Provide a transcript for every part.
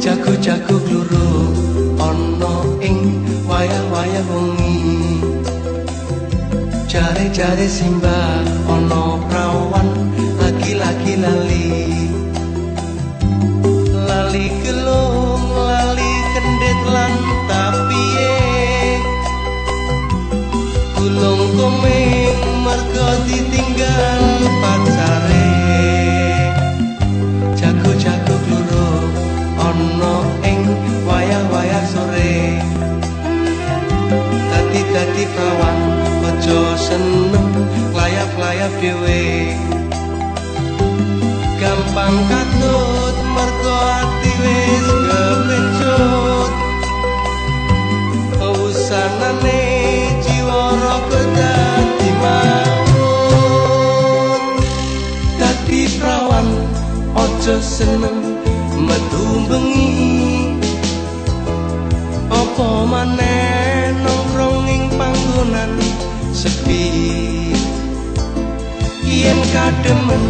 jago gluru ana ing wayah-wayah wengi. Jare-jare simba ana prawan lagi-lagi lali. Lali gelung lali kendit lan tapiye gulung komeng dhewe. Gampang katut mergo ati wis kepencut usanane jiwa raga dadi maut dadi prawan aja seneng metu bengi apa maneh nongkrong ing panggonan sepi yen kademen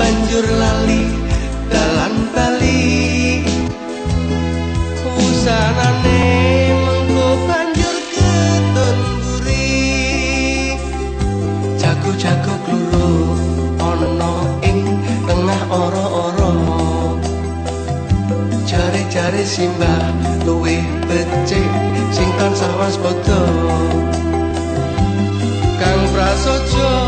banjur lali dalan bali. Usanane mengko banjur ketun buri jago-jago kluru ana ing tengah ora-ora. Jare-jare simbah luwih becik sing tansah waspada. Kang prasaja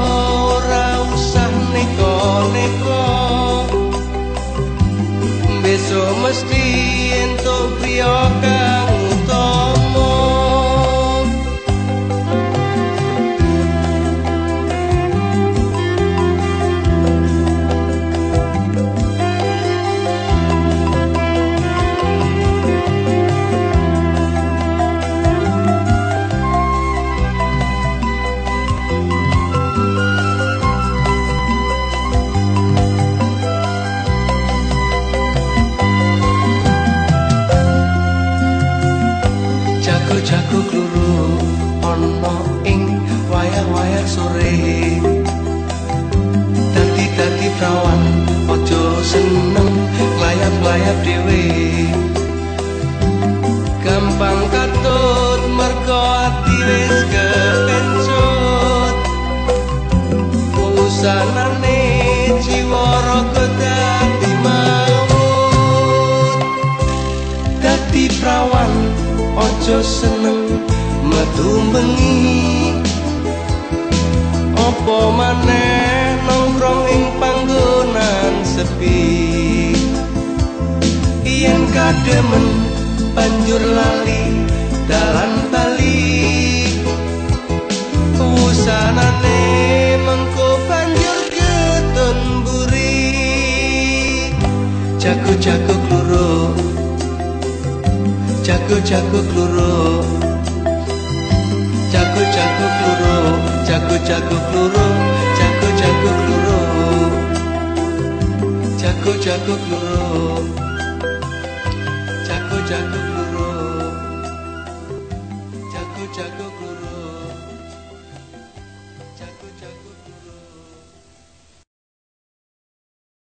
jago-jago kluru ana ing wayah-wayah sore. Dadi-dadi prawan aja seneng layap-layap aja seneng metu bengi. Apa maneh nongkrong ing panggonan sepi? Yen kademen banjur lali dalan bali usanane mengko banjur ketun buri jago-jago চাকু চাকু ক্লুরো চাকু চাকু ক্লুরো চাকু চাকু ক্লুরো চাকু চাকু ক্লুরো চাকু চাকু ক্লুরো চাকু চাকু ক্লুরো চাকু চাকু ক্লুরো